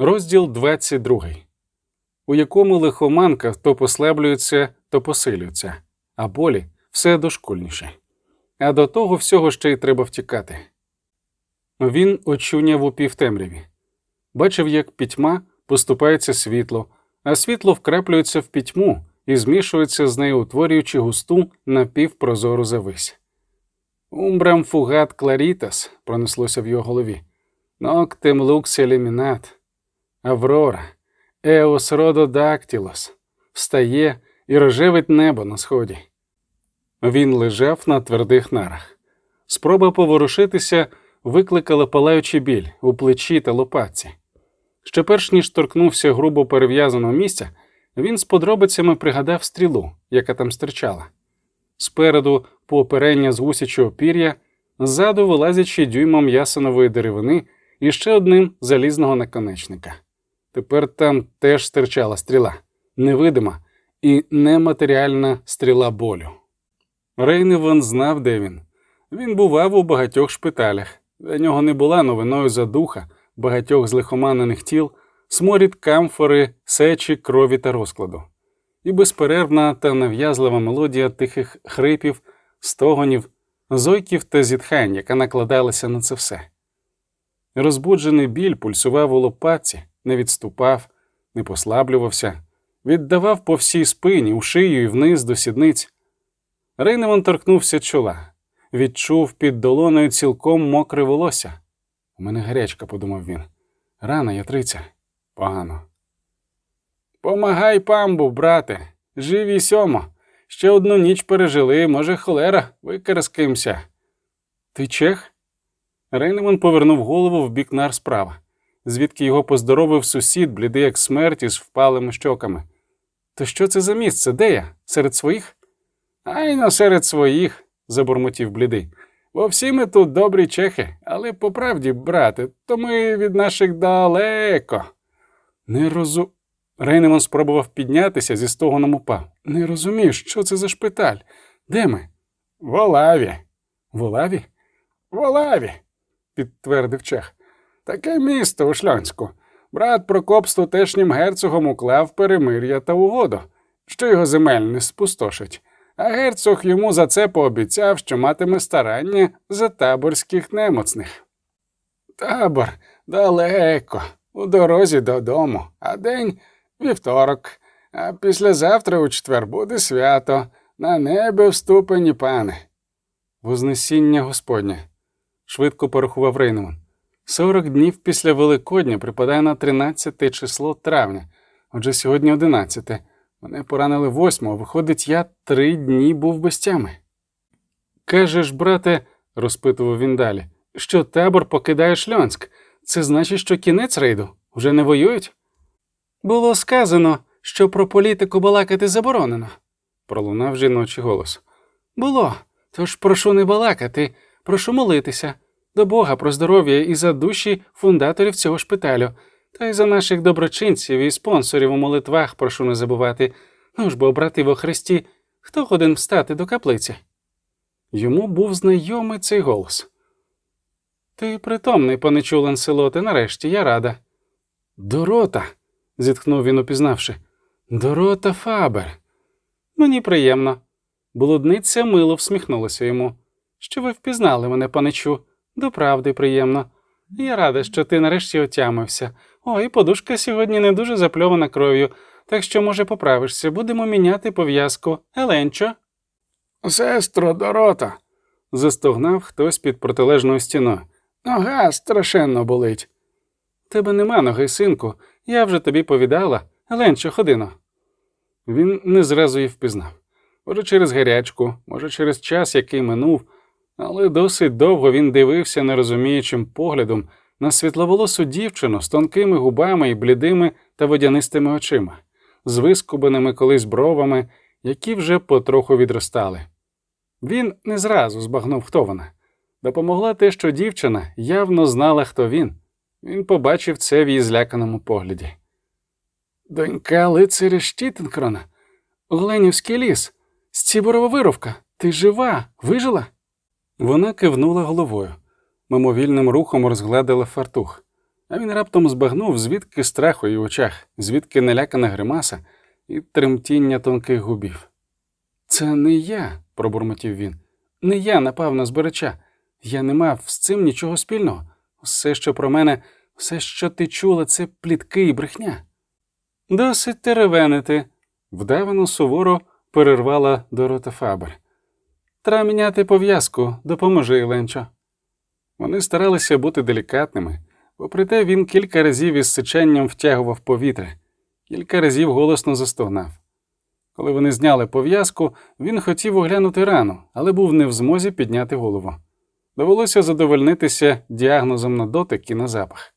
Розділ 22, у якому лихоманка то послаблюється, то посилюється, а болі все дошкульніше. А до того всього ще й треба втікати. Він очуняв у півтемряві, бачив, як пітьма поступається світло, а світло вкраплюється в пітьму і змішується з нею, утворюючи густу напівпрозору завись. Умбрам фугат кларітас пронеслося в його голові. Ноктем лукс елімінат. Аврора, Еос Рододактілос, встає і рожевить небо на сході. Він лежав на твердих нарах. Спроба поворушитися викликала палаючий біль у плечі та лопатці. Ще перш ніж торкнувся грубо перев'язаного місця, він з подробицями пригадав стрілу, яка там стирчала. Спереду по оперення з гусячого пір'я, ззаду вилазячи дюймом ясенової деревини і ще одним залізного наконечника. Тепер там теж стирчала стріла, невидима і нематеріальна стріла болю. Рейневан знав, де він. Він бував у багатьох шпиталях. Для нього не була новиною задуха багатьох злихоманених тіл, сморід камфори, сечі, крові та розкладу, і безперервна та нав'язлива мелодія тихих хрипів, стогонів, зойків та зітхань, яка накладалася на це все. Розбуджений біль пульсував у лопатці, не відступав, не послаблювався, віддавав по всій спині, у шию і вниз до сідниць. Рейневан торкнувся чола, відчув під долоною цілком мокре волосся. У мене гарячка, подумав він. Рана ятриця. Погано. Помагай памбу, брате, живі сьомо. Ще одну ніч пережили, може, холера, викараскимся. Ти чех? Рейнеман повернув голову в бік нар справа, звідки його поздоровив сусід, блідий як смерть із впалими щоками. То що це за місце? Де я? Серед своїх? Айно серед своїх, забурмотів блідий. Бо всі ми тут добрі чехи, але по правді, брате, то ми від наших далеко. Не розу. Рейнеман спробував піднятися зі стогоном упав. Не розумію, що це за шпиталь? Де ми? В Олаві. В Олаві? В Олаві, підтвердив чех. Таке місто у Шлянську. Брат Прокоп з тутешнім герцогом уклав перемир'я та угоду, що його земель не спустошить, а герцог йому за це пообіцяв, що матиме старання за таборських немоцних. Табор далеко, у дорозі додому, а день вівторок, а післязавтра у четвер буде свято, на небо вступені пани. Вознесіння господнє, швидко порахував Рейнман. 40 днів після Великодня припадає на 13 число травня, отже сьогодні 11. Мене поранили 8, а виходить, я три дні був без тями. Кажеш, брате, розпитував він далі, що табор покидає шльонськ. Це значить, що кінець рейду вже не воюють? Було сказано, що про політику балакати заборонено, пролунав жіночий голос. Було, тож прошу не балакати, прошу молитися до Бога про здоров'я і за душі фундаторів цього шпиталю. Та й за наших доброчинців і спонсорів у молитвах прошу не забувати. Ну ж бо, брати во Христі, хто годен встати до каплиці? Йому був знайомий цей голос. Ти притомний, паничу Ланселоте, нарешті я рада. Дорота, зітхнув він, упізнавши. Дорота Фабер. Мені приємно. Блудниця мило всміхнулася йому. Що ви впізнали мене, паничу? До правди приємно. Я рада, що ти нарешті отямився. Ой, подушка сьогодні не дуже запльована кров'ю, так що, може, поправишся, будемо міняти пов'язку. Еленчо. Сестро Дорота. застогнав хтось під протилежною стіною. Нога страшенно болить. Тебе нема ноги, синку, я вже тобі повідала. Еленчо, ходино. Він не зразу її впізнав. Може, через гарячку, може, через час, який минув, але досить довго він дивився нерозуміючим поглядом на світловолосу дівчину з тонкими губами і блідими та водянистими очима, з вискубаними колись бровами, які вже потроху відростали. Він не зразу збагнув, хто вона. Допомогла те, що дівчина явно знала, хто він. Він побачив це в її зляканому погляді. Донька лицаря Штітенкрона, Оленівський ліс, Сціборова вировка, ти жива, вижила? Вона кивнула головою мимовільним рухом розгладила фартух. а він раптом збагнув, звідки страх у її очах, звідки налякана гримаса і тремтіння тонких губів. Це не я, пробурмотів він. Не я напав на збирача. Я не мав з цим нічого спільного. Все, що про мене, все, що ти чула, це плітки і брехня. Досить теревенити, вдавано суворо перервала Дорота Фабер. Треба міняти пов'язку, допоможи, Ленчо. Вони старалися бути делікатними, попри те він кілька разів із сиченням втягував повітря, кілька разів голосно застогнав. Коли вони зняли пов'язку, він хотів оглянути рану, але був не в змозі підняти голову. Довелося задовольнитися діагнозом на дотик і на запах.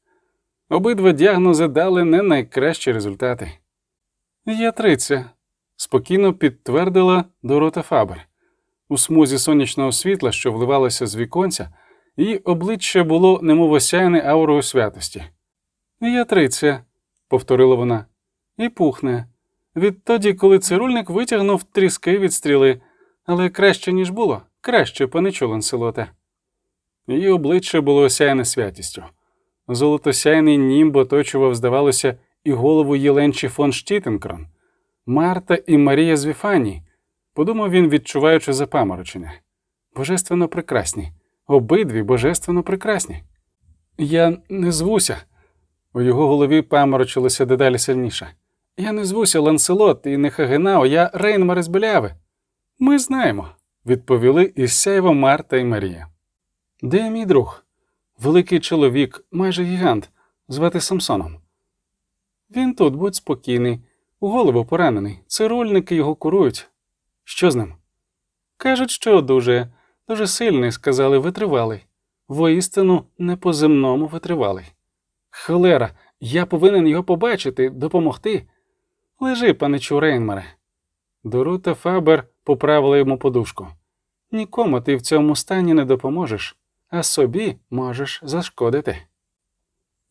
Обидва діагнози дали не найкращі результати. Ятриця, спокійно підтвердила Дорота Фабер. У смузі сонячного світла, що вливалося з віконця, її обличчя було немов осяяне аурою святості. Ятриця, повторила вона, і пухне. Відтоді, коли цирульник витягнув тріски від стріли, але краще, ніж було, краще, паничу Ланселоте. Її обличчя було осяяне святістю. Золотосяйний німб оточував, здавалося, і голову Єленчі фон Штітенкрон, Марта і Марія з Віфанії, подумав він, відчуваючи запаморочення. Божественно прекрасні, обидві божественно прекрасні. Я не звуся. У його голові паморочилося дедалі сильніше. Я не звуся Ланселот і не Хагенао, я Рейнмар із Беляви. Ми знаємо, відповіли із сяйво Марта і Марія. Де мій друг? Великий чоловік, майже гігант, звати Самсоном. Він тут, будь спокійний, у голову поранений. Цирульники його курують. Що з ним? Кажуть, що дуже, дуже сильний, сказали, витривалий. Воістину не по земному витривалий. Холера, я повинен його побачити, допомогти. Лежи, паничу Рейнмаре. Дорута Фабер поправила йому подушку. Нікому ти в цьому стані не допоможеш, а собі можеш зашкодити.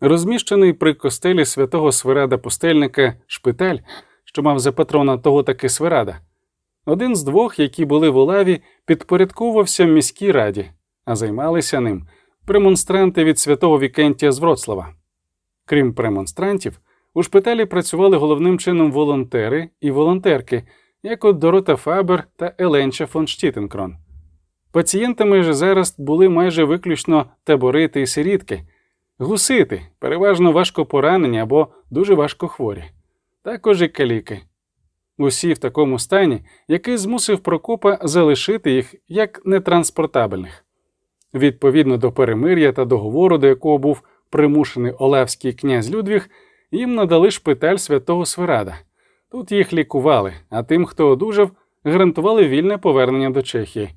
Розміщений при костелі святого Свирада Пустельника шпиталь, що мав за патрона того таки Свирада, один з двох, які були в улаві, підпорядковувався міській раді, а займалися ним премонстранти від святого Вікентія з Вроцлава. Крім премонстрантів, у шпиталі працювали головним чином волонтери і волонтерки, як от Дорота Фабер та Еленча фон Штітенкрон. Пацієнтами ж зараз були майже виключно таборити і сирітки, гусити, переважно важко поранені або дуже важко хворі, також і каліки. Усі в такому стані, який змусив Прокопа залишити їх як нетранспортабельних. Відповідно до перемир'я та договору, до якого був примушений Олевський князь Людвіг, їм надали шпиталь святого Свирада. Тут їх лікували, а тим, хто одужав, гарантували вільне повернення до Чехії.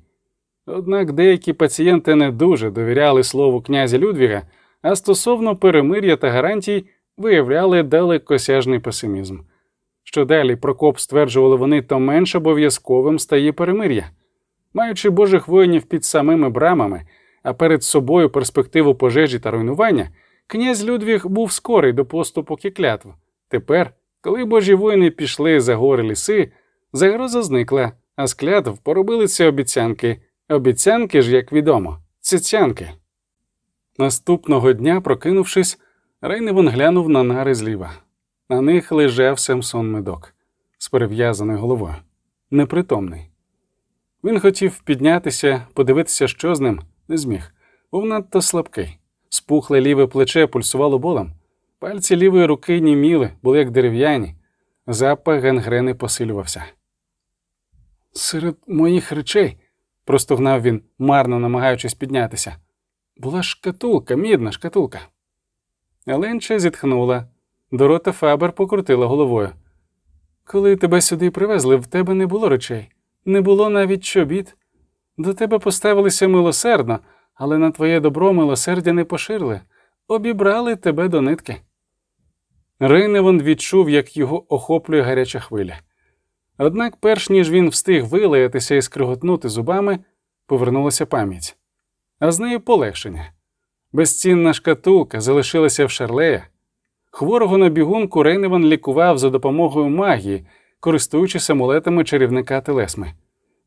Однак деякі пацієнти не дуже довіряли слову князя Людвіга, а стосовно перемир'я та гарантій виявляли далекосяжний песимізм. Що далі Прокоп стверджували вони, то менш обов'язковим стає перемир'я. Маючи божих воїнів під самими брамами, а перед собою перспективу пожежі та руйнування, князь Людвіг був скорий до поступок і клятв. Тепер, коли божі воїни пішли за гори ліси, загроза зникла, а з клятв поробилися обіцянки. Обіцянки ж, як відомо, цяцянки. Наступного дня, прокинувшись, Рейневон глянув на нари зліва. На них лежав Семсон медок з перев'язаною головою, непритомний. Він хотів піднятися, подивитися, що з ним, не зміг, був надто слабкий. Спухле ліве плече пульсувало болем, пальці лівої руки німіли, були як дерев'яні, запах гангрени посилювався. Серед моїх речей, простогнав він, марно намагаючись піднятися, була шкатулка, мідна шкатулка. Еленча зітхнула. Дорота Фабер покрутила головою. Коли тебе сюди привезли, в тебе не було речей, не було навіть чобіт. До тебе поставилися милосердно, але на твоє добро милосердя не поширили, обібрали тебе до нитки. Рейневон відчув, як його охоплює гаряча хвиля. Однак, перш ніж він встиг вилаятися і скриготнути зубами, повернулася пам'ять, а з нею полегшення. Безцінна шкатулка залишилася в шарлея. Хворого на бігунку Рейневан лікував за допомогою магії, користуючись амулетами чарівника Телесми.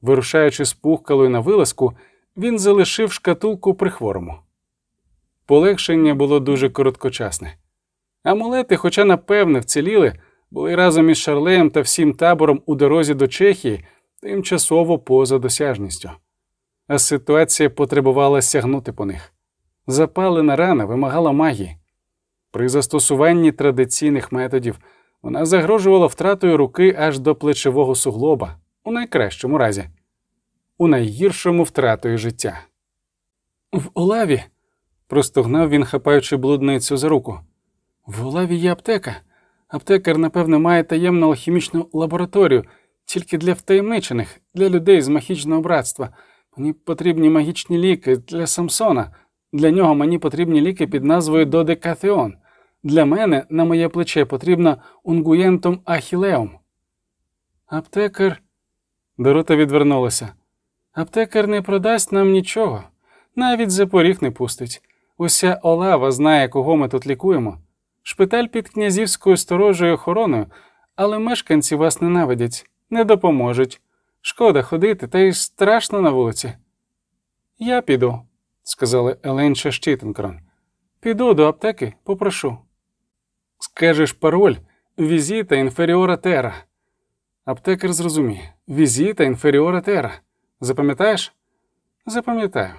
Вирушаючи з пухкалою на вилазку, він залишив шкатулку при хворому. полегшення було дуже короткочасне. Амулети, хоча напевне вціліли, були разом із Шарлеєм та всім табором у дорозі до Чехії тимчасово поза досяжністю. А ситуація потребувала сягнути по них. Запалена рана вимагала магії. При застосуванні традиційних методів вона загрожувала втратою руки аж до плечового суглоба, у найкращому разі, у найгіршому втратою життя. В Олаві. простогнав він, хапаючи блудницю за руку. В Олаві є аптека. Аптекар, напевне, має таємну алхімічну лабораторію, тільки для втаємничених, для людей з магічного братства. Мені потрібні магічні ліки для Самсона. Для нього мені потрібні ліки під назвою Додекатеон. Для мене на моє плече потрібно унгуєнтум ахілеум. Аптекар. Дорота відвернулася. Аптекар не продасть нам нічого, навіть за поріг не пустить. Уся олава знає, кого ми тут лікуємо. Шпиталь під князівською сторожою охороною, але мешканці вас ненавидять, не допоможуть. Шкода ходити, та й страшно на вулиці. Я піду, сказала Еленша Щитенкрон. Піду до аптеки, попрошу. Скажеш пароль візіта інферіора тера. Аптекар зрозуміє візіта інферіора тера. Запам'ятаєш? Запам'ятаю.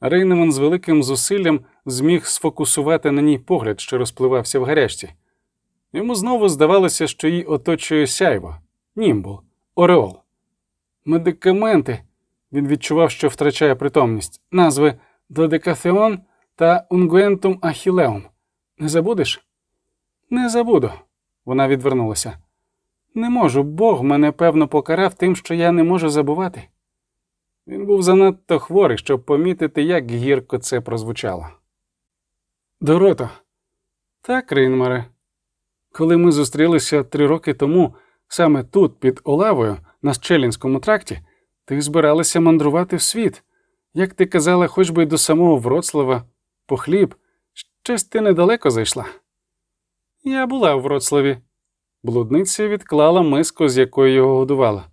Рейнеман з великим зусиллям зміг сфокусувати на ній погляд, що розпливався в гарячці. Йому знову здавалося, що їй оточує сяйво, німбул, ореол. Медикаменти. Він відчував, що втрачає притомність, назви Додекафеон та Унгуентум Ахілеум. Не забудеш? Не забуду. Вона відвернулася. Не можу, Бог мене певно покарав тим, що я не можу забувати. Він був занадто хворий, щоб помітити, як гірко це прозвучало. Дорото, так, Рейнмаре, коли ми зустрілися три роки тому, саме тут, під Олавою, на Щелінському тракті, ти збиралася мандрувати в світ. Як ти казала, хоч би до самого Вроцлава, по хліб, щось ти недалеко зайшла. Я була в Вроцлаві. Блудниця відклала миску, з якою його годувала.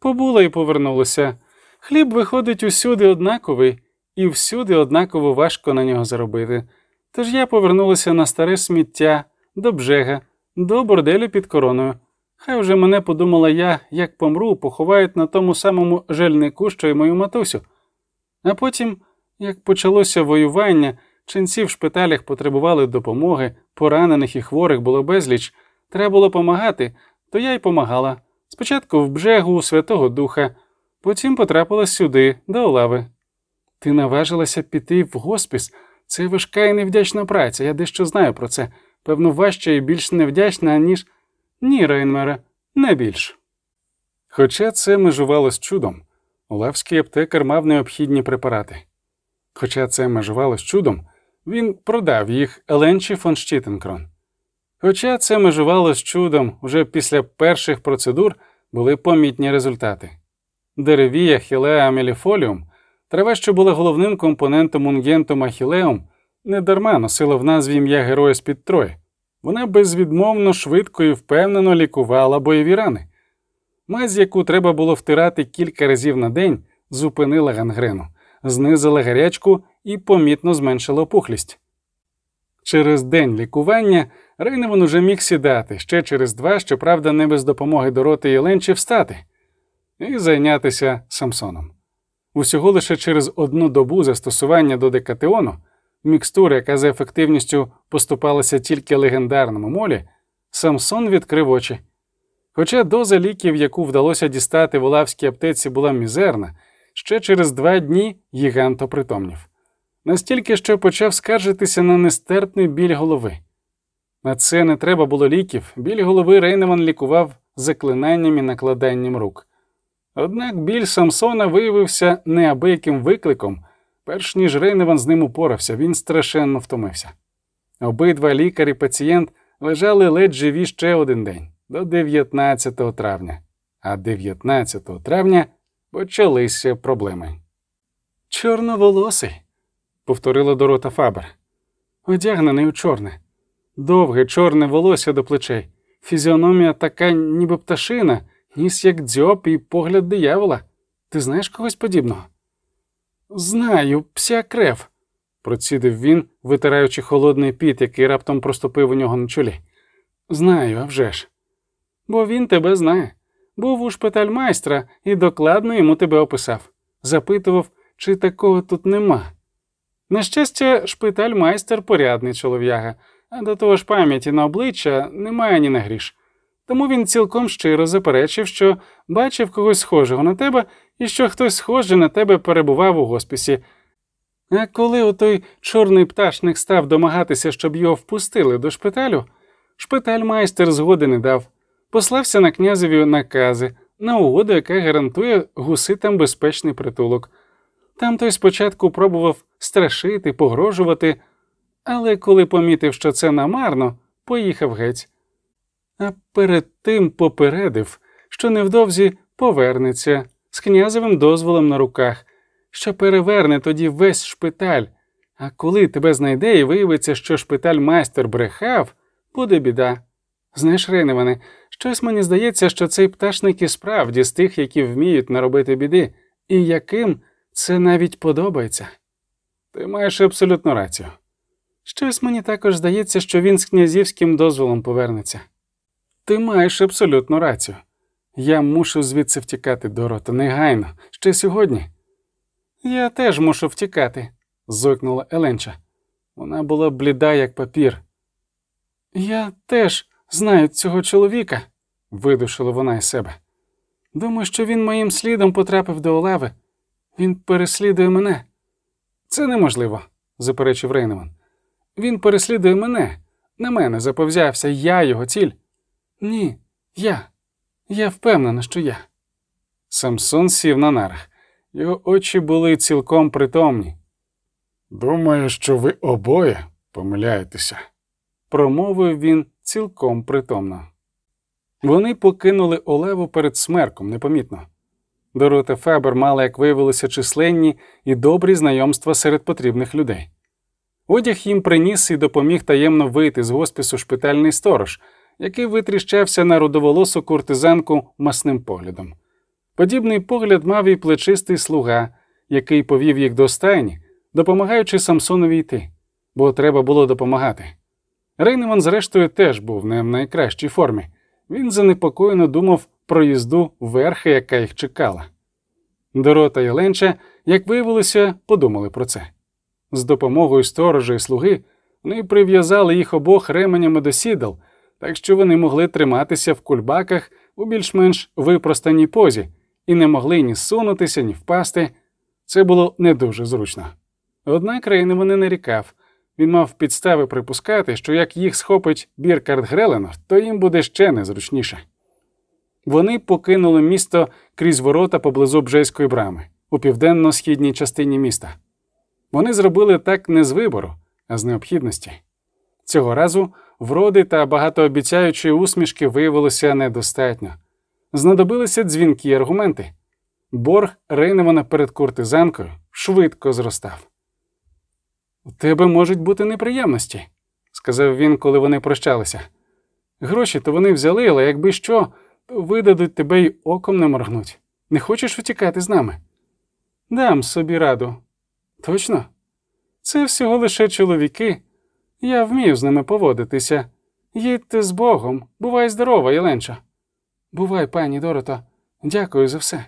Побула і повернулася. Хліб виходить усюди однаковий, і всюди однаково важко на нього заробити. Тож я повернулася на старе сміття, до бжега, до борделю під короною. Хай вже мене подумала я, як помру, поховають на тому самому жельнику, що й мою матусю. А потім, як почалося воювання, ченці в шпиталях потребували допомоги, поранених і хворих було безліч, треба було помагати, то я й помагала. Спочатку в бжегу Святого Духа, потім потрапила сюди, до Олави. Ти наважилася піти в госпіс. Це важка і невдячна праця, я дещо знаю про це. Певно, важча і більш невдячна, ніж. Ні, Рейнмере, не більш. Хоча це межувало з чудом, Олавський аптекар мав необхідні препарати. Хоча це межувало з чудом, він продав їх Еленчі фон Щітенкрон. Хоча це межувало з чудом, уже після перших процедур були помітні результати. Деревія хілеа меліфоліум, трава, що була головним компонентом унгентум ахілеум, недарма носила в назві ім'я героя з-під Трої. Вона безвідмовно, швидко і впевнено лікувала бойові рани. Мазь, яку треба було втирати кілька разів на день, зупинила гангрену, знизила гарячку і помітно зменшила опухлість. Через день лікування Рейневан уже міг сідати, ще через два, щоправда, не без допомоги Дороти і Ленчі встати і зайнятися Самсоном. Усього лише через одну добу застосування до декатеону, мікстури, яка за ефективністю поступалася тільки легендарному молі, Самсон відкрив очі. Хоча доза ліків, яку вдалося дістати в Олавській аптеці, була мізерна, ще через два дні гігант опритомнів. Настільки, що почав скаржитися на нестерпний біль голови. На це не треба було ліків, біль голови Рейневан лікував заклинанням і накладанням рук. Однак біль Самсона виявився неабияким викликом, перш ніж Рейневан з ним упорався, він страшенно втомився. Обидва лікар і пацієнт лежали ледь живі ще один день до 19 травня, а 19 травня почалися проблеми. Чорноволосий, повторила Дорота Фабер, одягнений у чорне, довге чорне волосся до плечей, фізіономія така, ніби пташина, ніс як дзьоб і погляд диявола. Ти знаєш когось подібного? Знаю, пся крев, процідив він, витираючи холодний піт, який раптом проступив у нього на чолі. Знаю, а вже ж. Бо він тебе знає. Був у шпитальмайстра і докладно йому тебе описав. Запитував, чи такого тут нема. На щастя, шпитальмайстер порядний чолов'яга, а до того ж пам'яті на обличчя немає ні на гріш. Тому він цілком щиро заперечив, що бачив когось схожого на тебе і що хтось схожий на тебе перебував у госпісі. А коли отой чорний пташник став домагатися, щоб його впустили до шпиталю, шпитальмайстер згоди не дав, послався на князеві накази на угоду, яка гарантує гуситам безпечний притулок. Там той спочатку пробував страшити, погрожувати, але коли помітив, що це намарно, поїхав геть. А перед тим попередив, що невдовзі повернеться з князевим дозволом на руках, що переверне тоді весь шпиталь. А коли тебе знайде і виявиться, що шпиталь майстер брехав, буде біда. Знаєш, Рейневане, щось мені здається, що цей пташник і справді з тих, які вміють наробити біди, і яким це навіть подобається. Ти маєш абсолютно рацію. Щось мені також здається, що він з князівським дозволом повернеться. Ти маєш абсолютну рацію. Я мушу звідси втікати, Дорота, негайно, ще сьогодні. Я теж мушу втікати, зойкнула Еленча. Вона була бліда, як папір. Я теж знаю цього чоловіка, видушила вона із себе. Думаю, що він моїм слідом потрапив до Олави. Він переслідує мене. Це неможливо, заперечив Рейнеман. Він переслідує мене. На мене заповзявся я його ціль. Ні, я. Я впевнена, що я. Самсон сів на нарах. Його очі були цілком притомні. Думаю, що ви обоє помиляєтеся, промовив він цілком притомно. Вони покинули Олеву перед смерком непомітно. Дорота Фебер мала, як виявилося, численні і добрі знайомства серед потрібних людей. Одяг їм приніс і допоміг таємно вийти з госпісу шпитальний сторож, який витріщався на рудоволосу куртизанку масним поглядом. Подібний погляд мав і плечистий слуга, який повів їх до стайні, допомагаючи Самсонові йти, бо треба було допомагати. Рейнеман, зрештою, теж був не в найкращій формі. Він занепокоєно думав про їзду верхи, яка їх чекала. Дорота і Ленча, як виявилося, подумали про це. З допомогою сторожа і слуги вони прив'язали їх обох ременями до сідал, так що вони могли триматися в кульбаках у більш-менш випростаній позі і не могли ні сунутися, ні впасти. Це було не дуже зручно. Однак Рейнеман не нарікав. Він мав підстави припускати, що як їх схопить Біркард Греленор, то їм буде ще незручніше. Вони покинули місто крізь ворота поблизу Бжейської брами у південно-східній частині міста. Вони зробили так не з вибору, а з необхідності. Цього разу вроди та багатообіцяючої усмішки виявилося недостатньо. Знадобилися дзвінки й аргументи. Борг Рейневана перед куртизанкою швидко зростав. У тебе можуть бути неприємності, сказав він, коли вони прощалися. Гроші то вони взяли, але якби що, видадуть тебе й оком не моргнуть. Не хочеш втікати з нами? Дам собі раду. Точно? Це всього лише чоловіки. Я вмію з ними поводитися. Їдьте з Богом, бувай здорова, Єленча. Бувай, пані Дорото, дякую за все.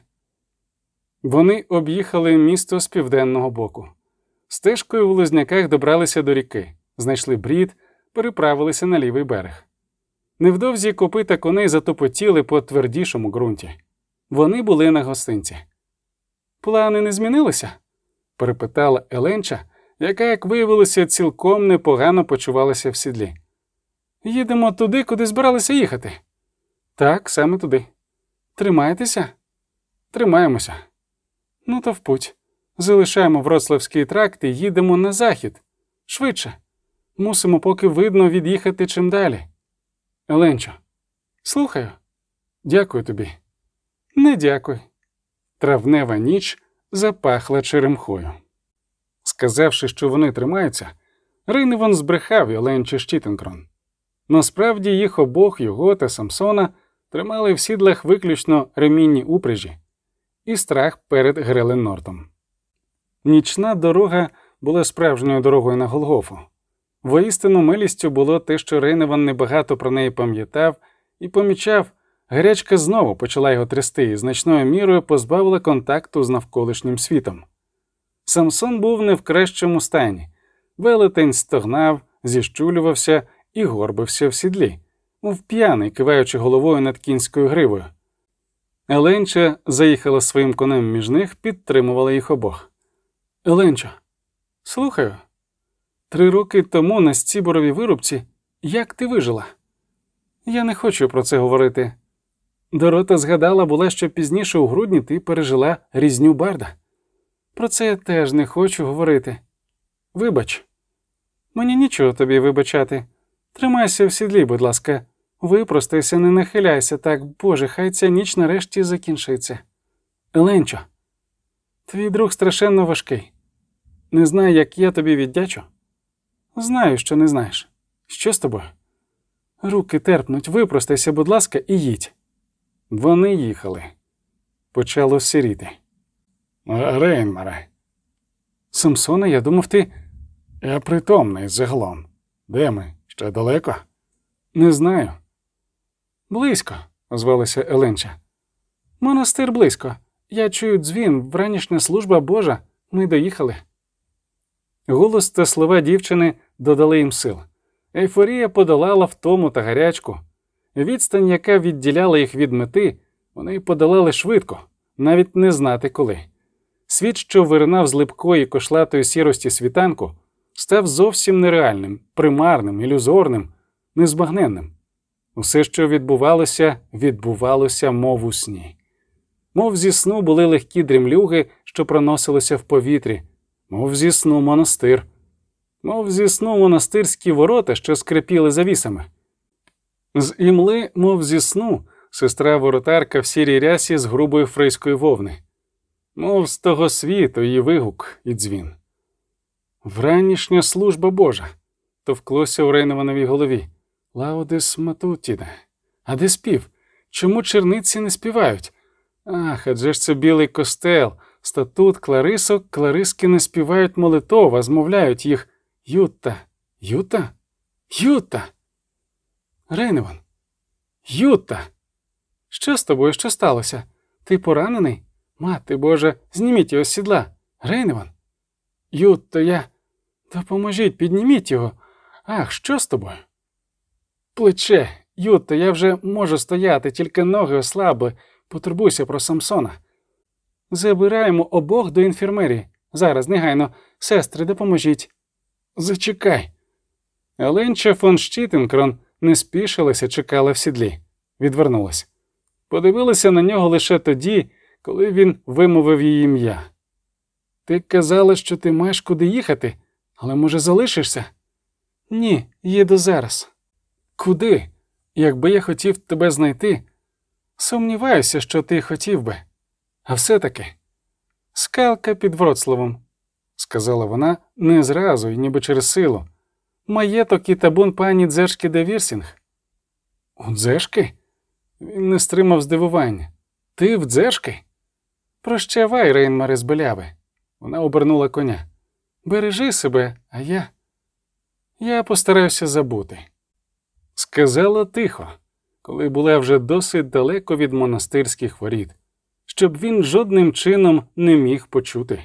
Вони об'їхали місто з південного боку. Стежкою в Лузняках добралися до ріки, знайшли брід, переправилися на лівий берег. Невдовзі копита коней затопотіли по твердішому ґрунті. Вони були на гостинці. Плани не змінилися? перепитала Еленча, яка, як виявилося, цілком непогано почувалася в сідлі. Їдемо туди, куди збиралися їхати. Так, саме туди. Тримаєтеся? Тримаємося. Ну, то в путь. Залишаємо Вроцлавський тракт і їдемо на захід. Швидше. Мусимо поки видно від'їхати чим далі. Еленчо, слухаю. Дякую тобі. Не дякуй. Травнева ніч запахла черемхою. Сказавши, що вони тримаються, Рейневан збрехав Еленчі Щітенкрон. Насправді їх обох, його та Самсона, тримали в сідлах виключно ремінні упряжі і страх перед Греленнортом. Нічна дорога було справжньою дорогою на Голгофу. Воістину милістю було те, що Рейневан небагато про неї пам'ятав і помічав, гарячка знову почала його трясти і значною мірою позбавила контакту з навколишнім світом. Самсон був не в кращому стані. Велетень стогнав, зіщулювався і горбився в сідлі, мов п'яний, киваючи головою над кінською гривою. Еленча заїхала своїм конем між них, підтримувала їх обох. Еленчо, слухаю. Три роки тому на Стіборовій вирубці як ти вижила? Я не хочу про це говорити. Дорота згадала була, що пізніше у грудні ти пережила різню барда. Про це я теж не хочу говорити. Вибач, мені нічого тобі вибачати. Тримайся в сідлі, будь ласка, випростайся, не нахиляйся так, Боже, хай ця ніч нарешті закінчиться. Еленчо, твій друг страшенно важкий. Не знаю, як я тобі віддячу. Знаю, що не знаєш. Що з тобою? Руки терпнуть, випростайся, будь ласка, і їдь. Вони їхали. Почало сіріти. Рейнмаре. Самсоне, я думав, ти. Я притомний загалом. Де ми? Ще далеко? Не знаю. Близько, озвалася Еленча. Монастир близько. Я чую дзвін, вранішня служба Божа. Ми доїхали. Голос та слова дівчини додали їм сил. Ейфорія подолала втому та гарячку. Відстань, яка відділяла їх від мети, вони подолали швидко, навіть не знати коли. Світ, що виринав з липкої кошлатої сірості світанку, став зовсім нереальним, примарним, ілюзорним, незбагненним. Усе, що відбувалося, відбувалося, мов у сні. Мов зі сну були легкі дрімлюги, що проносилися в повітрі, мов зі сну монастир, мов зі сну монастирські ворота, що скрипіли завісами. З імли, мов зі сну, сестра воротарка в сірій рясі з грубої фрейської вовни, мов з того світу її вигук і дзвін. Вранішня служба Божа. товклося у Рейневановій голові. Laudes matutinae. А де спів? Чому черниці не співають? Ах, адже ж це білий костел, статут кларисок, клариски не співають молитов, а змовляють їх Юта, Юта, Юта. Рейневан, Юта. Що з тобою? Що сталося? Ти поранений? Мати Боже, зніміть його з сідла. Рейневан. Ютто, я. Допоможіть, підніміть його. Ах, що з тобою? Плече, Ютто, я вже можу стояти, тільки ноги ослабли. Потурбуйся про Самсона. Забираємо обох до інфірмерії. Зараз, негайно, сестри, допоможіть. Зачекай. Еленча фон Щітенкрон не спішилася, чекала в сідлі, відвернулась. Подивилася на нього лише тоді, коли він вимовив її ім'я. Ти казала, що ти маєш куди їхати, але, може, залишишся? Ні, їду зараз. Куди? Якби я хотів тебе знайти, сумніваюся, що ти хотів би. А все-таки скалка під Вроцлавом, сказала вона не зразу і ніби через силу. Маєток і табун пані Дзешки де Вірсінг. У Дзешки? Він не стримав здивування. Ти в Дзешки? Прощавай, Рейнмаре з Беляви. Вона обернула коня. Бережи себе, а я. Я постараюся забути. Сказала тихо, коли була вже досить далеко від монастирських воріт, щоб він жодним чином не міг почути.